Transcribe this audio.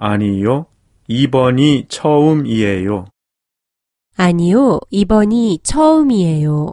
아니요, 이번이 처음이에요. 아니요, 이번이 처음이에요.